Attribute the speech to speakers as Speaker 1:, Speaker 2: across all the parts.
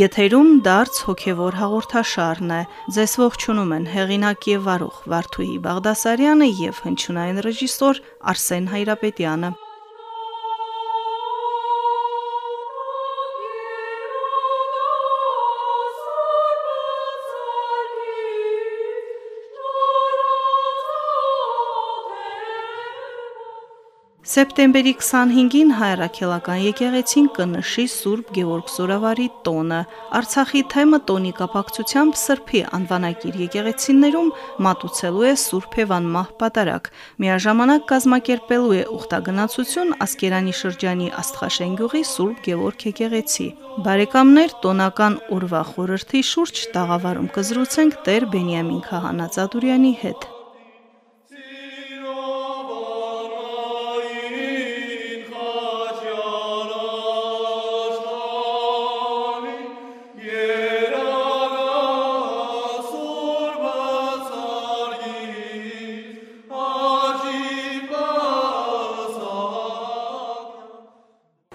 Speaker 1: Եթերում դարձ հոգևոր հաղորդաշարն է։ Ձեզ ողջունում են հեղինակ եւ վարող Վարդուհի Բաղդասարյանը եւ հնչյունային ռեժիսոր Արսեն Հայրապետյանը։ Սեպտեմբերի 25-ին հայրաքելական եկեղեցին կնշի Սուրբ Գևորգ Զորավարի տոնը։ Արցախի թեմը տոնի կապակցությամբ Սրբի անվանակիր եկեղեցիներում մատուցելու է Սուրբ Եվան մահ պատարակ։ Միաժամանակ կազմակերպելու է ուխտագնացություն Ասկերանի շրջանի Աստղաշեն գյուղի Սուրբ Գևորգ եկեղեցի։ Բարեկամներ տոնական օրվա խորհրդի շուրջ տաղավարում կզրուցենք Տեր Բենյամին Քահանացադուրյանի հետ։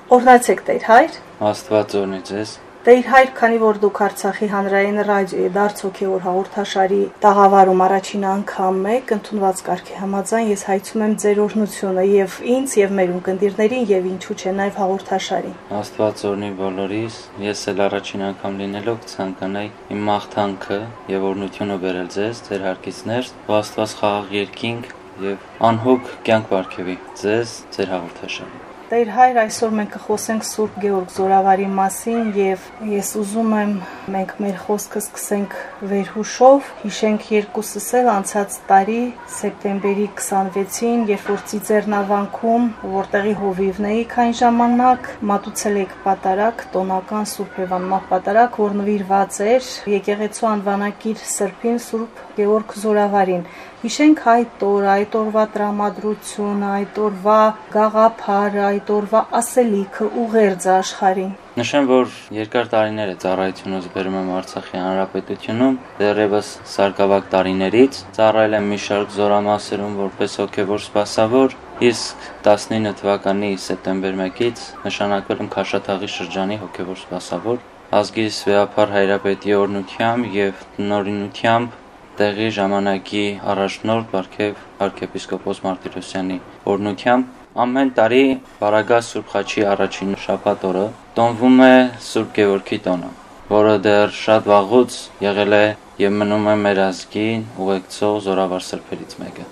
Speaker 1: Օրհնացեք Տեր հայր։
Speaker 2: Աստված օրհնի ձեզ։
Speaker 1: Տեր հայր, քանի որ դուք Արցախի հանրային ռադիոյի դարձ հոգևոր հաղորդաշարի տաղավարում առաջին անգամ եք ընդունված կարգի համաձայն ես հայցում եմ ձեր օրհնությունը եւ ինձ եւ մեր ունկնդիրներին եւ ինչու՞ չէ նաեւ հաղորդաշարին։
Speaker 2: Աստված օրհնի բոլորիս։ Ես էլ առաջին անգամ լինելով կցանկանայի իմ մաղթանքը եւ օրհնությունը բերել ձեզ, ձեր հարկիցներ, ու Աստված խաղաղ երկինք եւ անհոգ կյանք ապարգևի ձեզ, ձեր հաղորդաշարին։
Speaker 1: Տեր հայր, այսօր մենք կխոսենք Սուրբ Գեորգ Զորավարի մասին եւ ես ուզում եմ մենք մեր խոսքը սկսենք վերհուշով, հիշենք երկուսս էլ անցած տարի սեպտեմբերի 26-ին, երբ որ Ծիծեռնավանքում, որտեղի հովիվն էիք այն ժամանակ, մատուցել եք պատարակ, տոնական Սուրբ Եվանմահ պատարակ, որ նվիրված էր եկեղեցու անվանակիր Սրբին Սուրբ Գեորգ Զորավարին։ Հիշենք այդ օր, այդ օրվա տրամադրությունը, այդ օրվա գաղափարը, այդ օրվա ասելիքը ուղերձ աշխարհին։
Speaker 2: Նշեմ, որ երկար տարիներ է ծառայություն զբերում եմ Արցախի Հանրապետությունում, դեռևս սարկավակ տարիներից ծառայել եմ մի շարք զորամասերում որպես հոգևոր սպասավոր, իսկ 19 թվականի սեպտեմբեր 1-ից նշանակվել եմ Քաշաթաղի շրջանի հոգևոր սպասավոր ազգի Սվեապար Հայրապետի օրնությամբ եւ նորինությամբ տեղի ժամանակի առաջնորդ Բարքև arczepiskopos Մարտիրոսյանի օրնությամբ ամեն տարի Բարագազ Սուրբ Խաչի առաջին շաբաթ օրը տոնվում է Սուրբ Գևորգի տոնը, որը դեռ շատ վաղուց եղել է եւ մնում է մեր ազգին ուղեկցող զորավար սրբերից մեկը։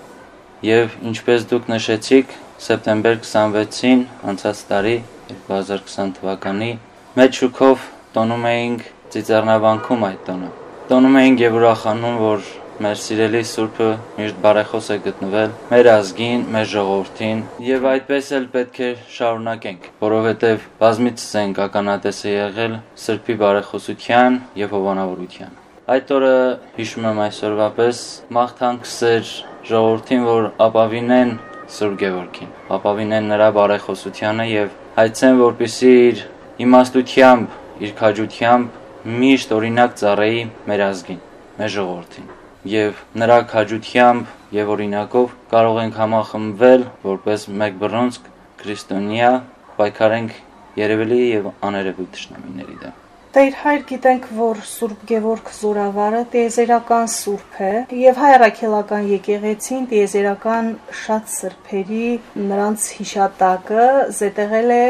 Speaker 2: Եվ ինչպես դուք նշեցիք, սեպտեմբեր 26-ին անցած տարի 2020 թվականի մեծ շուկով տոնում էինք Ծիծեռնավանքում այդ տոնը Տոնում էինք եւ ուրախանում, որ մեր սիրելի Սուրբը միշտ բարեխոս է գտնվել մեր ազգին, մեր ժողովրդին եւ այդպես էլ պետք է շարունակենք, որովհետեւ բազմիցս ենք ականատես եղել Սրբի բարեխոսության եւ հովանավորության։ Այդ օրը հիշում եմ այսօրվա պես մաղթանք սեր ժողովրդին, որ ապավինեն Սուրբ Գևորգին, ապավինեն նրա բարեխոսությանը եւ հայցեն, որպիսի իր իմաստությամբ, իր քաջությամբ միշտ օրինակ ծառայի մեր ազգին, մեր ժողովրդին։ Եվ նրա քաջությամբ եւ օրինակով կարող ենք համախմբվել որպես մեկ բռոնցք քրիստոնյա պայքարենք երևելի եւ աներևույթ ճշնամիների դեմ։
Speaker 1: Տեր հայր գիտենք, որ Սուրբ Գևորգ Զորավարը տիեզերական սուրբ է եւ հայ առաքելական եկեղեցին տիեզերական շատ սրբերի նրանց հիշատակը զետեղել է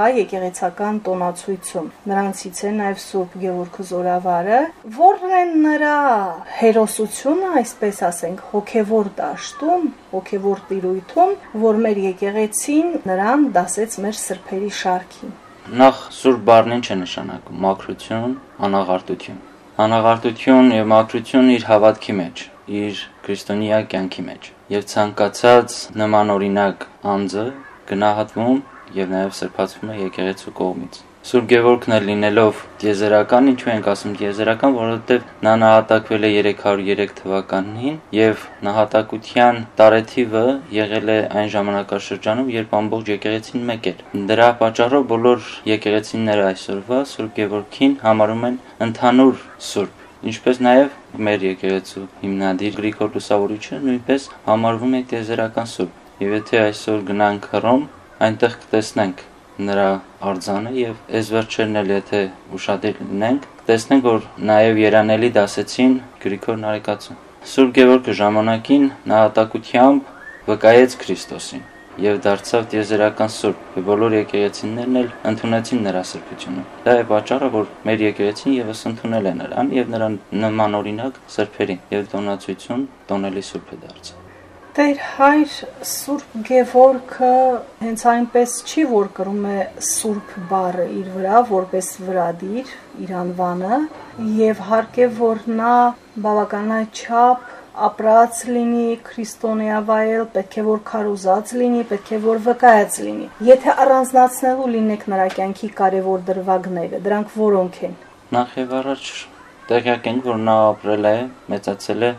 Speaker 1: հայ եկեղեցական տոնացույցում։ Նրանցից է նաեւ Սուրբ Գևորգ Զորավարը, որն է նրա հերոսությունը, այսպես ասենք, հոգևոր դաշտում, հոգևոր տիրույթում, որ մեր եկեղեցին նրան դասեց մեր սրբերի շարքին։
Speaker 2: Նախ սուրբ բառն ինչ է նշանակում՝ մաքրություն, անաղարտություն։ Անաղարտություն եւ մաքրություն իր հավատքի մեջ, իր քրիստոնյա կյանքի մեջ։ Եվ ցանկացած նման օրինակ անձը գնահատվում եւ նաեւ սրբացվում է եկեղեցու կողմից։ Սուրբ Գևորգն էլ լինելով դիեզերական, ինչու ենք ասում դիեզերական, որովհետև նա նահատակվել է 303 թվականին եւ նահատակության տարեթիվը եղել է այն ժամանակաշրջանում, երբ ամբողջ եկեղեցին մեկ էր։ Դրա պատճառով բոլոր եկեղեցիները այսօրվա Սուրբ Գևորգին համարում են ընդհանուր Սուրբ ինչպես նաև մեր եկեղեցու հիմնադիր Գրիգոր Լուսավորիչը նույնպես համարվում է տեզերական սուրբ։ Եվ եթե այսօր գնանք Հռոմ, այնտեղ կտեսնենք նրա արձանը եւ այս վերջերն էլ եթե ուշադիր լինենք, տեսնենք որ նաեւ Երանելի դասեցին Գրիգոր Նարեկացուն։ Սուրբ Գևորգը ժամանակին նահատակությամբ վկայեց Քրիստոսին եւ դարձավ դիեզերական սուրբ եւ բոլոր եկեղեցիներն էլ ընդունեցին նրա սրբությունը դա է պատճառը որ մեր եկեղեցին եւս ընդունել է նրան եւ նրան նմանօրինակ սրբերին եւ տոնացություն տոնելի սուրբ է դարձել
Speaker 1: Տեր հայր Սուրբ Գևորգը հենց այնպես չի, որ կրում է Սուրբ բառը իր վրա, որպես վրադիր, իր անվանը, եւ հարկ է, որ նա բավականաչափ ապրած լինի, քրիստոնեավայել, պետք է որ քարոզած լինի, պետք է որ վկայած լինի։ Եթե առանձնացնելու լինեք նրա կյանքի կարևոր դրվագները, դրանք որոնք են։
Speaker 2: Նախ եւ առաջ տեղյակ ենք, որ նա ապրել է, մեծացել է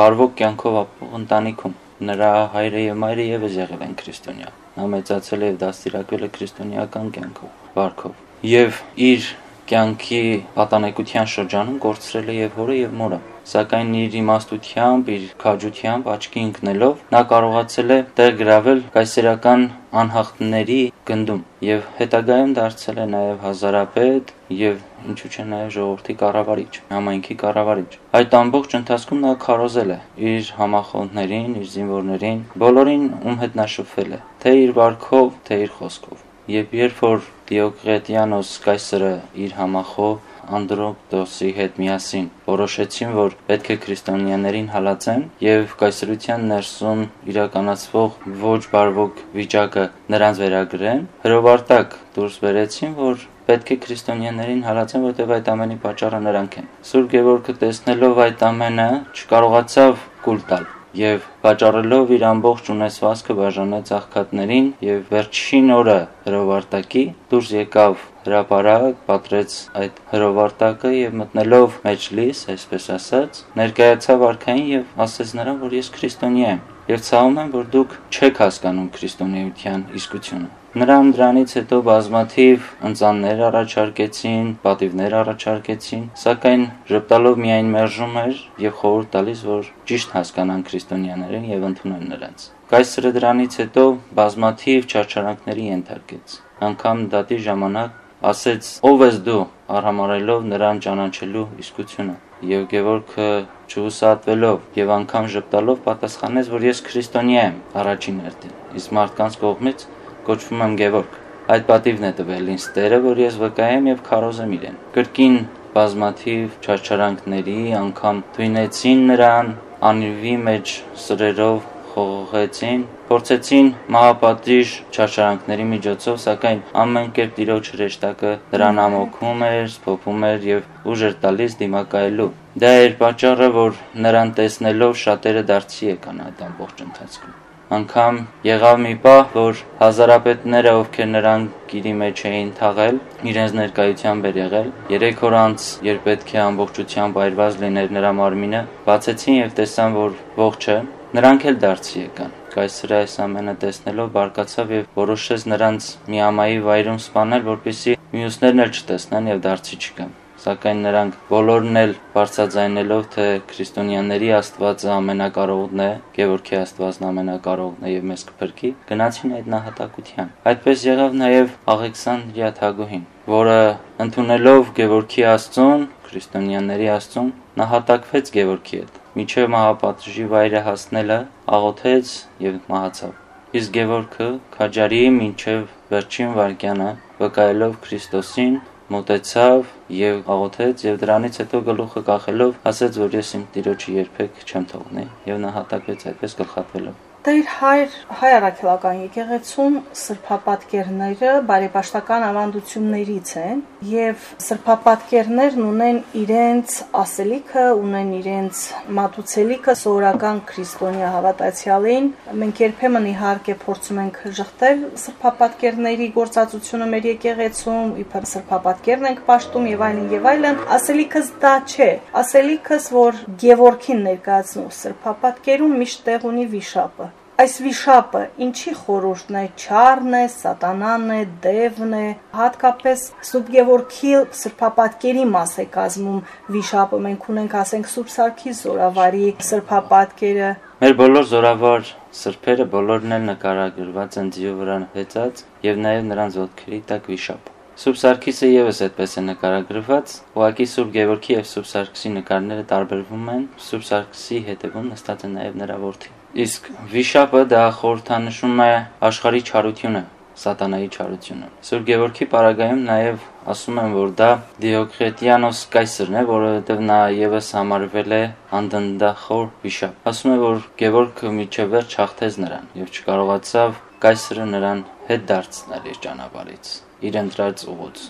Speaker 2: բարվոք կյանքով ընտանիքում Նրա հայրը եւ մայրը եւս եղել են քրիստոնյա։ Նա մեծացել է եւ դաստիարակվել է քրիստոնեական կյանքով, վարքով։ Եվ իր կյանքի պատանեկության շրջանում կորցրել է եւ հորը եւ մորը սակայն իր իմաստությամբ, իր քաջությամբ աչքի ընկնելով նա կարողացել է տեղ գրավել կայսերական անհախտների գնդում եւ հետագայում դարձել է նաեւ հազարապետ եւ ինչու՞ չէ նաեւ ժողովրդի կառավարիչ, համայնքի կառավարիչ։ Այդ ամբողջ ընթացքում նա քարոզել է իր համախոհներին, իր զինվորներին, բոլորին, ում հետ նա շփվել է, թե իր վարքով, թե իր խոսքով։ Եվ երբ որ Դիոկլետիանոս կայսրը իր համախոհ Անդրոկտոսի հետ միասին որոշեցին, որ պետք է քրիստոնյաներին հալածեն եւ կայսրության ներսում իրականացվող ոչ բարվոք վիճակը նրանց վերագրեն, հրովարտակ դուրս բերեցին, որ պետք է քրիստոնյաներին հալածեն, որտեղ այդ ամենի պատճառը նրանք են։ Սուրբ Գևորգը տեսնելով այդ ամենը չկարողացավ կուլ տալ եւ վաճառելով իր ամբողջ ունեցվածքը բաժանեց աղքատներին եւ վերջին օրը հրովարտակի դուրս եկավ հրապարակ, պատրեց այդ հրովարտակը եւ մտնելով մեջլիս, այսպես ասած, ներկայացավ արքային եւ ասեց նրան, որ ես քրիստոնյա եմ եւ ցավում եմ, որ դուք չեք հասկանում քրիստոնեության իսկությունը։ Նրան դրանից հետո բազմաթիվ ընծաններ առաջարկեցին, պատիվներ առաջարկեցին, սակայն ժպտալով միայն մերժում էր եւ խորհուրդ տալիս, որ ճիշտ հասկանան քրիստոնյաներին եւ ընդունեն նրանց։ Կայսրը դրանից հետո բազմաթիվ չարչարանքների ենթարկեց։ Անկամ դատի ժամանակ ասեց. «Ով ես դու» արհամարելով նրան ճանաչելու իսկությունը։ Եվ Գևորգը չհուսատվելով եւ անգամ ժպտալով պատասխանեց, որ ես քրիստոնյա եմ առաջին հերթին, իսկ մարդկանց կողմից կոչվում եմ Գևորգ։ Այդ պատիվն է տվել ինձ Տերը, որ ես վկայեմ եւ քարոզեմ իրեն։ Կրկին բազմաթիվ չարչարանքների անգամ թույնեցին նրան անիրվի մեջ սրերով խողողեցին, փորձեցին մահապատիժ չարչարանքների միջոցով, սակայն ամեն կերպ տիրոջ հրեշտակը դրան ամոքում էր, սփոփում էր եւ ուժ էր տալիս դիմակայելու։ Դա էր պատճառը, որ նրան տեսնելով շատերը դարձի եկան այդ ամբողջ ընթացքում։ Անկամ եղավ մի պահ, որ հազարապետները, ովքեր նրան գիրի մեջ էին թաղել, իրենց ներկայությամբ էր եղել։ Երեք օր անց, երբ պետք է ամբողջությամբ այրված լիներ նրա մարմինը, բացեցին եւ տեսան, որ ողջ է, Նրանք էլ դարձի եկան։ Կայսրը այս ամենը տեսնելով բարկացավ եւ որոշեց նրանց մի ամայի վայրում սպանել, որպեսզի մյուսներն էլ չտեսնեն եւ դարձի չգան սակայն նրանք բոլորն էլ բարձրաձայնելով թե քրիստոնյաների Աստվածը ամենակարողն է, Գևորգի Աստվածն ամենակարողն է եւ մեզ կփրկի, գնացին այդ նահատակության։ Այդպես եղավ նաեւ Աղեքսանդրիա Թագուհին, որը ընդունելով Գևորգի Աստծուն, քրիստոնյաների Աստծուն, նահատակվեց Գևորգի հետ միջև մահապատժի վայրը հասնելը աղոթեց եւ մահացավ։ Իսկ Գևորգը քաջարի մինչև վերջին վարքյանը վկայելով Քրիստոսին մոտեցավ եւ աղոթեց եւ դրանից հետո գլուխը կախելով ասաց որ ես իմ տիրոջը երբեք չեմ թողնի եւ նահատակվեց այդպես գլխատվելով
Speaker 1: Տեր հայր հայ առաքելական եկեղեցում սրբապատկերները բարեպաշտական ավանդություններից են եւ սրբապատկերներն ունեն իրենց ասելիքը, ունեն իրենց մատուցելիքը սովորական քրիստոնյա հավատացյալին։ Մենք երբեմն իհարկե փորձում ենք ժխտել սրբապատկերների գործածությունը մեր եկեղեցում, իբր սրբապատկերն ենք պաշտում եւ այլն եւ այլն։ Ասելիքս դա չէ։ Ասելիքս, որ Գևորգին ներկայացնող սրբապատկերում միշտ տեղ ունի վիշապը այս վիշապը ինչի խորհուրդն է, չարն է, սատանան է, դևն է, հատկապես Սուրբ Գևորգի սրբապատկերի մաս է կազմում վիշապը։ Մենք ունենք, ասենք, Սուրբ Սարգիս զորավարի սրբապատկերը։
Speaker 2: Մեր բոլոր զորավար սրբերը բոլորն էլ նկարագրված են ձիու վրա հեծած եւ նաեւ նրանց ոտքերի տակ վիշապ։ Սուրբ Սարգիսը եւս այդպես է նկարագրված, ուղղակի Սուրբ Գևորգի եւ Սուրբ Սարգսի նկարները տարբերվում են։ Սուրբ Սարգսի հետևում նստած է նաեւ նրա որդին։ Իսկ վիշապը դա խորհրդանշում է աշխարհի չարությունը, սատանայի չարությունը։ Սուրբ Գևորգի պարագայում նաև ասում են, որ դա Դիոկրետիանոս կայսրն է, որովհետև նա եւս համարվել է անդնդախոր վիշապ։ Ասում է, որ Գևորգը միջև վերջ հաղթեց նրան եւ չկարողացավ կայսրը նրան հետ դարձնել իր ճանապարհից, իր ընտրած ուղուց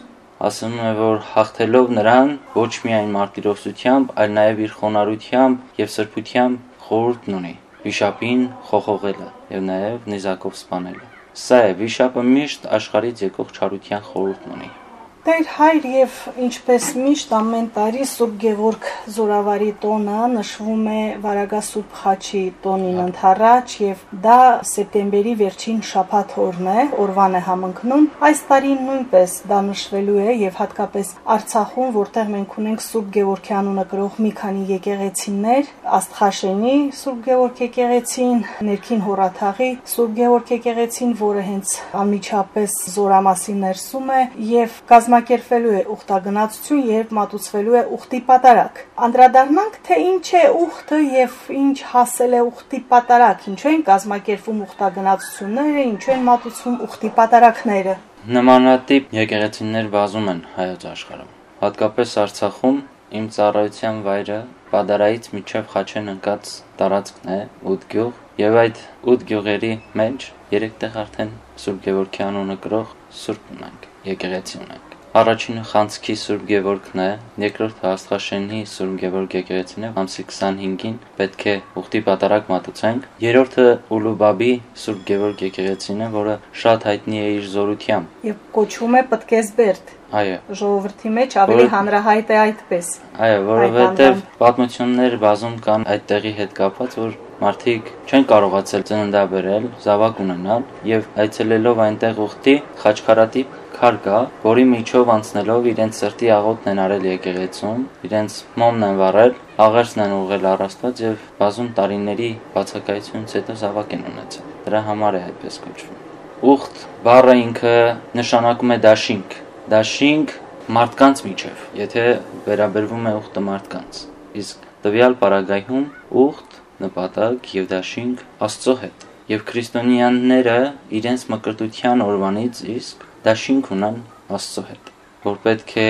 Speaker 2: ասում է, որ հաղթելով նրան ոչ միայն մարտիրոսությամբ, այլ նաև իր խոնարհությամբ եւ սրբությամբ խորհուրդն ունի վիշապին խողողելը եւ նաեւ նիզակով սպանելը։ Սա է վիշապը միշտ աշխարհից եկող չարության խորհուրդն ունի։
Speaker 1: Տեր հայր եւ ինչպես միշտ ամեն տարի Սուրբ Գևորգ Զորավարի տոնը նշվում է Վարագասուրբ Խաչի տոնին ընթառաջ եւ դա սեպտեմբերի վերջին շաբաթ օրն է, օրվան է համընկնում։ Այս տարի նույնպես դա նշվելու է եւ հատկապես Արցախում, որտեղ մենք ունենք Սուրբ Գևորգի անունը կրող մի քանի եկեղեցիներ, Աստղաշենի Սուրբ Գևորգ եկեղեցին, Ներքին Հորաթաղի Սուրբ Գևորգ եկեղեցին, որը հենց անմիջապես Զորամասի ներսում է եւ կազմա կազմակերպվելու է ուխտագնացություն, երբ մատուցվելու է ուխտի պատարակ։ Անդրադառնանք, թե ինչ է ուխտը եւ ինչ հասել է ուխտի պատարակ, ինչու են կազմակերպվում ուխտագնացությունները, ինչու են մատուցվում ուխտի պատարակները։
Speaker 2: Նմանատիպ եկեղեցիներ բազում են հայոց աշխարհում։ Հատկապես Արցախում իմ ծառայության վայրը Պադարայից միջև Խաչեն ընկած տարածքն է 8 գյուղ եւ այդ 8 գյուղերի մեջ 3 տեղ արդեն Սուրբ Գևորգի անունը կրող սուրբ ունենք, եկեղեցի ունենք։ Առաջինը Խանցքի Սուրբ Գևորգն է, երկրորդը Աստղաշենի Սուրբ Գևորգ եկեղեցին է, ամսի 25-ին պետք է ուխտի պատարակ մատուցենք։ Երրորդը Ուլուբաբի Սուրբ Գևորգ եկեղեցին է, որը շատ հայտնի է իր զորությամբ։
Speaker 1: Եվ կոչվում է Պտկեսբերդ։
Speaker 2: Այո։
Speaker 1: Ժողովրդի մեջ ավելի հանրահայտ է այդպես։
Speaker 2: Այո, որովհետև պատմություններ բազում կան այդտեղի հետ կապված, որ մարդիկ չեն կարողացել ծննդաբերել, զավակ ունենալ եւ այցելելով այնտեղ ուխտի խաչքարատի քար կա, որի միջով անցնելով իրենց սրտի աղոթն են արել եկեղեցում, իրենց մոմն են վառել, աղերսն են ուղղել առաստված եւ բազում տարիների բացակայությունից հետո զավակ են ունեցել։ Դրա համար է այդպես կոչվում։ Ուխտ բառը ինքը նշանակում է դաշինք։ Դաշինք մարդկանց միջև, եթե վերաբերվում է ուխտը մարդկանց։ Իսկ տվյալ պարագայում ուխտ նպատակ եւ դաշինք Աստծո հետ եւ քրիստոնյաները իրենց մկրտության օրվանից իսկ դաշինք ունեն Աստծո հետ, որ պետք է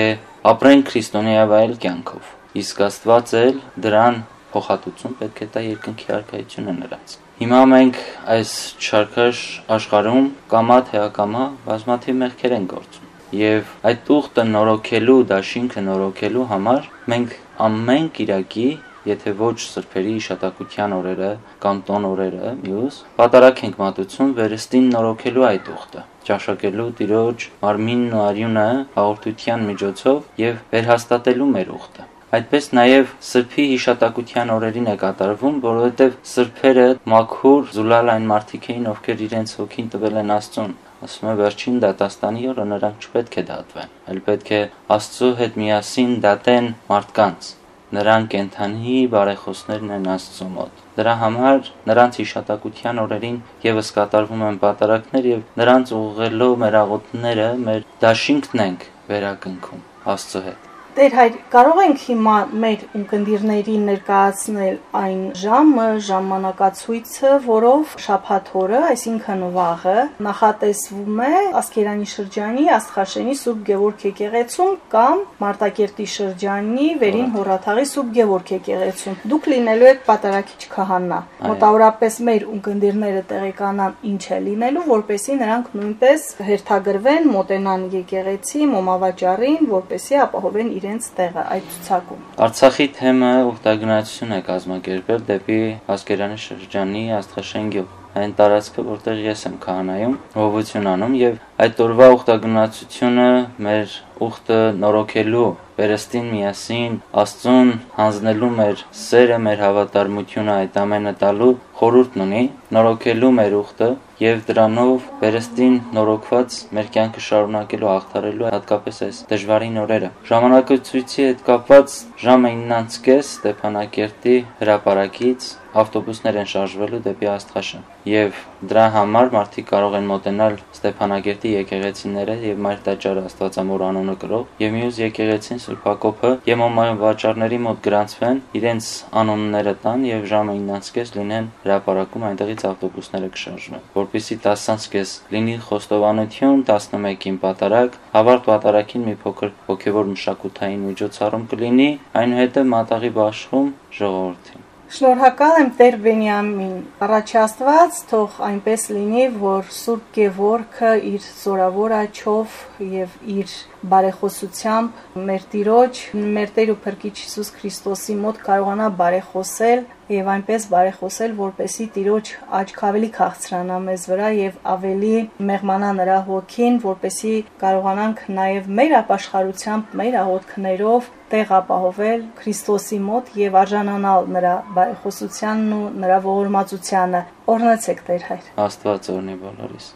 Speaker 2: ապրեն քրիստոնեավայել կյանքով։ Իսկ Աստված էլ դրան փոխհատուցում պետք է տա երկնքի արքայությունը նրանց։ Հիմա մենք այս շարքաշ աշխարհում կամա թե ակամա բազմաթիվ մեղքեր են գործում։ Եվ այդ ուխտը նորոգելու, դաշինքը նորոգելու համար մենք ամեն Կիրակի եթե ոչ սրբերի իշատակության օրերը կամ տոն օրերը, մյուս, պատարակ ենք մատուցում վերստին նորոգելու այդ ուխտը, ճաշակելու Տիրոջ մարմինն ու արյունը հաղորդության միջոցով եւ վերհաստատելու մեր ուխտը։ Այդպես նաև սրբի հիշատակության օրերին է կատարվում, որովհետև սրբերը մաքուր զուլալ այն մարդիկ էին, ովքեր իրենց հոգին տվել են Աստծուն։ Ասում է վերջին դատաստանի օրը նրանք չպետք է դատվեն, այլ պետք է Աստծո հետ միասին դատեն մարդկանց նրանք կենթանի բարեխոսներն են Աստծո մոտ։ Դրա համար նրանց հիշատակության օրերին եւս կատարվում են պատարակներ եւ նրանց ուղղելով մեր աղոթները մեր դաշինքն ենք վերակնքում Աստծո հետ։
Speaker 1: Տեր հայր, կարող ենք հիմա մեր ունկնդիրներին ներկայացնել այն ժամը, ժամանակացույցը, որով շաբաթ օրը, այսինքն վաղը, նախատեսվում է Ասկերանի շրջանի Աստղաշենի Սուրբ Գևորգ եկեղեցում կամ Մարտակերտի շրջանի Վերին Հորաթաղի Սուրբ Գևորգ եկեղեցում։ Դուք լինելու եք պատարակիչ քահանա։ Մոտավորապես մեր ունկնդիրները տեղեկանան ինչ է լինելու, որպեսզի նրանք նույնպես հերթագրվեն, մոտենան եկեղեցի, մոմավաճառին, որպեսզի ապահովեն իրենց տեղը այդ ցուցակում։
Speaker 2: Արցախի թեմը ուխտագնացություն է կազմակերպել դեպի Ասկերանի շրջանի Աստղաշեն գյուղ այն տարածքը, որտեղ ես եմ քահանայում, հովություն անում եւ այդ օրվա ուխտագնացությունը մեր ուխտը նորոգելու վերստին միասին Աստծուն հանձնելու մեր սերը, մեր հավատարմությունը այդ ամենը տալու խորհուրդն ունի, նորոգելու մեր ուխտը եւ դրանով վերստին նորոգված մեր կյանքը շարունակելու հաղթարելու հատկապես այս դժվարին օրերը։ Ժամանակացույցի հետ կապված ժամը 9:30 Ստեփանակերտի հրապարակից ավտոբուսներ են շարժվելու դեպի Աստղաշեն։ Եվ դրա համար մարդիկ կարող են մոտենալ Ստեփանագերտի եկեղեցիները եւ Մայր տաճարը Աստվածամոր անունը կրող եւ մյուս եկեղեցին Սուրբ Հակոբը եւ մոմավաճառների մոտ գրանցվեն, իրենց անունները տան եւ ժամը 9:30 լինեն հրապարակում, այնտեղից ավտոբուսները կշարժվեն, որpիսի 10:30 լինի խոստովանություն, 11-ին պատարակ, հավարտ պատարակին մի փոքր հոգեվոր մշակութային միջոցառում կլինի, այնուհետև մատաղի բաշխում ժողովրդին
Speaker 1: Շնորհակալ եմ Տեր Բենյամին։ Առաջ Աստված թող այնպես լինի, որ Սուրբ Գևորգը իր զորավոր աչով եւ իր բարեխոսությամբ մեր Տիրոջ, մեր Տեր ու Փրկիչ Հիսուս Քրիստոսի մոտ կարողանա բարեխոսել եւ այնպես բարեխոսել, որպեսի Տիրոջ աչք ավելի քաղցրանա մեզ վրա եւ ավելի մեղմանա նրա հոգին, որպեսի կարողանանք նաեւ մեր ապաշխարությամբ, մեր աղոթքներով տեղ ապահովել Քրիստոսի մոտ եւ արժանանալ նրա բարեխոսությանն ու նրա ողորմածությանը։ Օրհնեցեք Տեր հայր։
Speaker 2: Աստված օրհնի բոլորիս։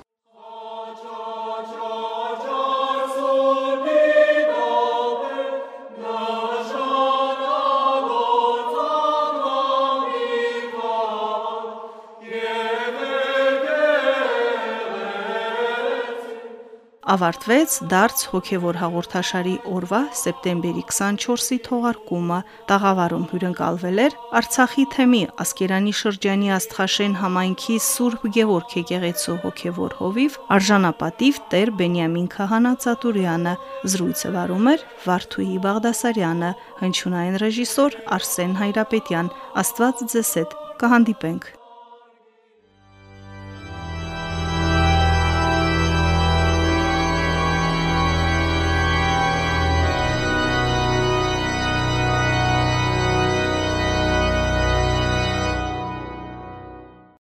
Speaker 3: ավարտվեց դարձ հոգևոր հաղորդաշարի օրվա սեպտեմբերի 24-ի թողարկումը։ Տաղավարում հյուրընկալվել էր Արցախի թեմի Ասկերանի շրջանի Աստղաշեն համայնքի Սուրբ Գևորգ եկեղեցու հոգևոր հովիվ արժանապատիվ Տեր Բենյամին Քահանա Զրույցը վարում էր Վարդուհի Բաղդասարյանը, հնչյունային ռեժիսոր Արսեն Հայրապետյան։ Աստված ձեզ հետ կհանդիպենք